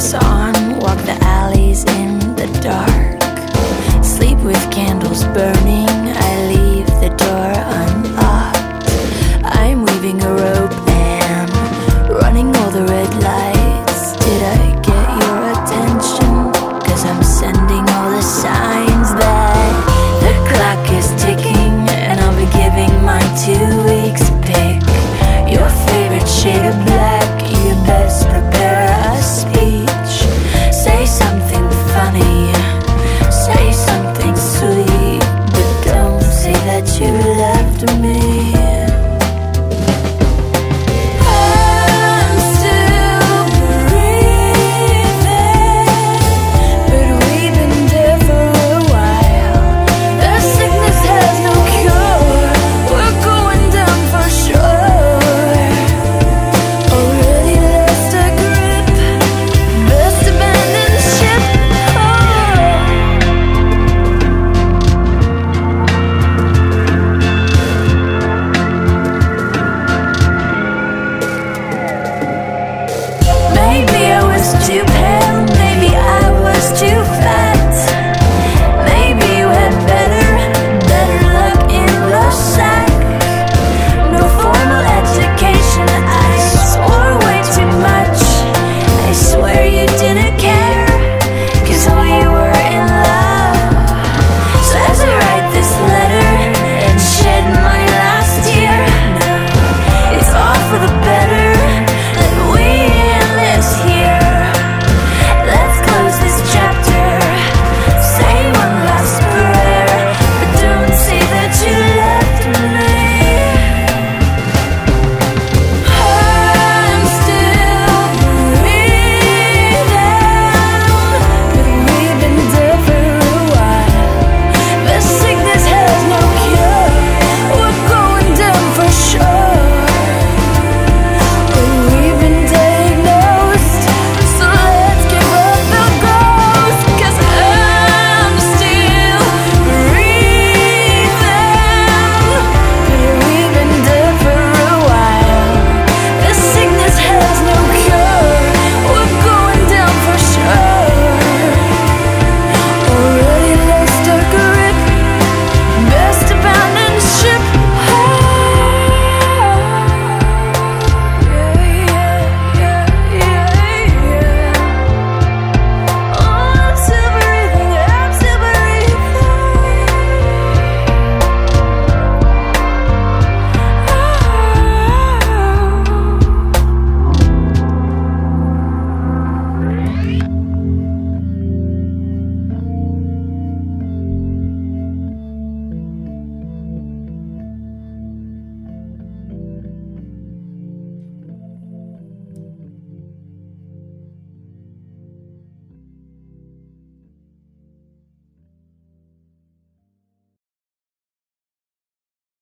dress on, walk the alleys in the dark, sleep with candles burning. to me. stupid